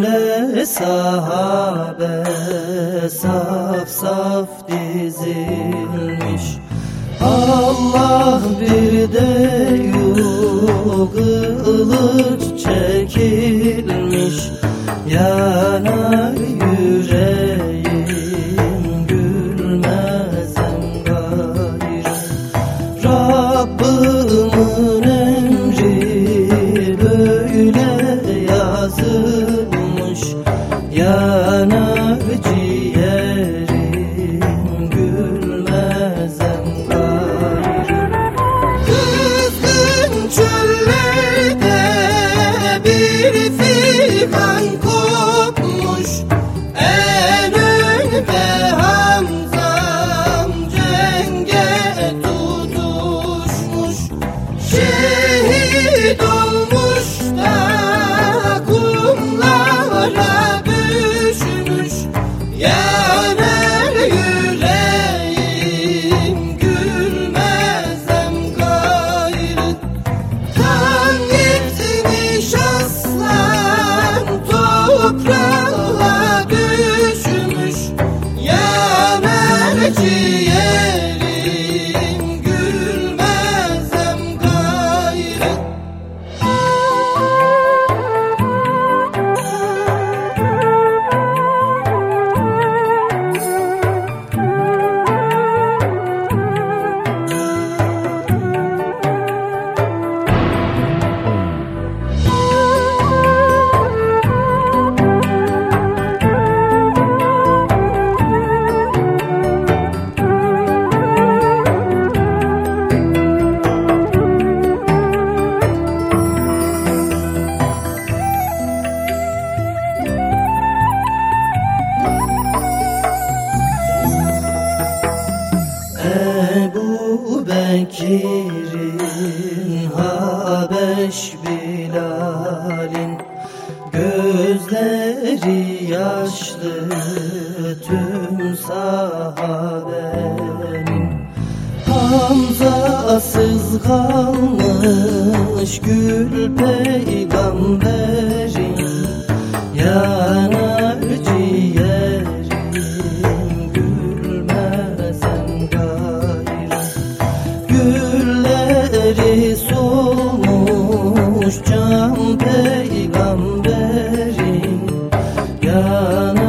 Cümle sahabe saf saf dizilmiş. Allah bir de yugılık çekilmiş. love. Bekir'in Habeş Bilal'in Gözleri yaşlı tüm sahabenin. Hamzasız kalmış gül peygamberin Yana Selam peygamberi Yan